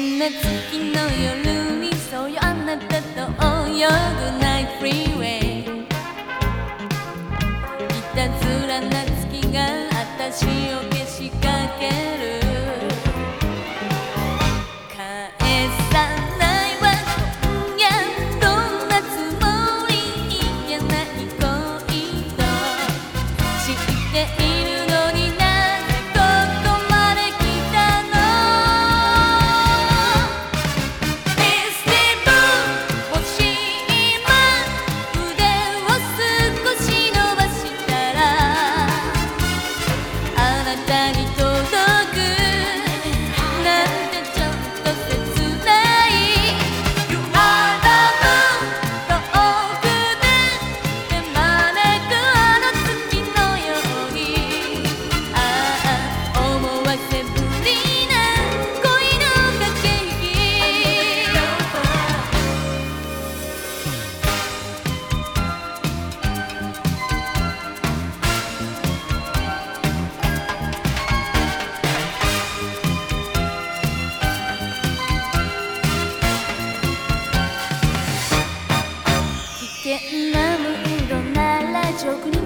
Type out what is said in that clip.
な月の夜にそうよあなたと泳ぐナイトフリーウェイいたずらな月が私を何 çok